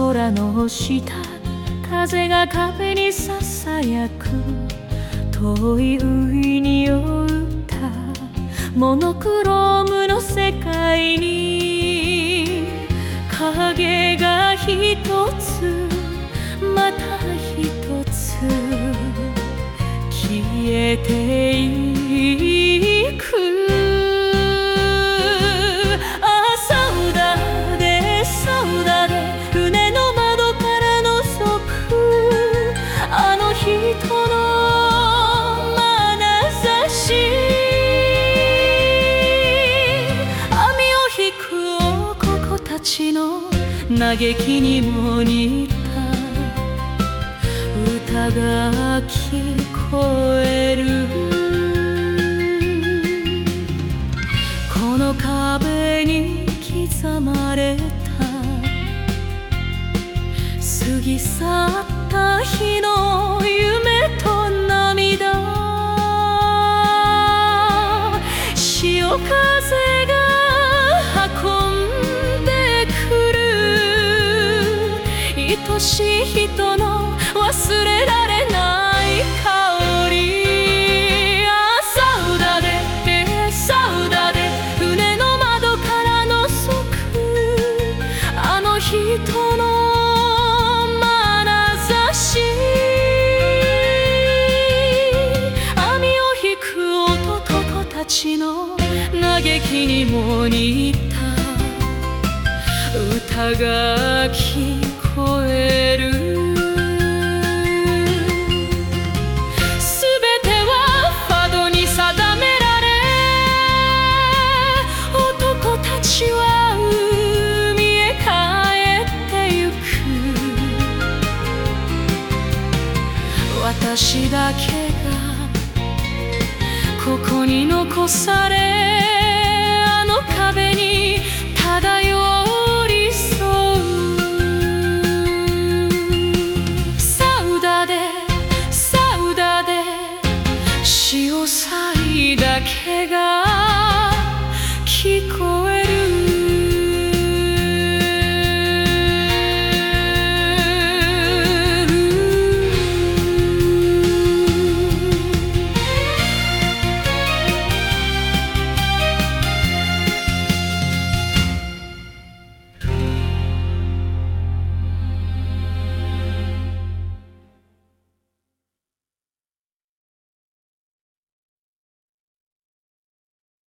空の下風が壁にささやく遠い海に酔ったモノクロームの世界に影が一つまた一つ消えているちの嘆きにも似た歌が聞こえる。この壁に刻まれた過ぎ去った日の夢。しい人の忘れられない香りあそうだでえそうだで船の窓から覗くあの人の眼差し網を引く男たちの嘆きにも似た歌が聞私だけがここに残され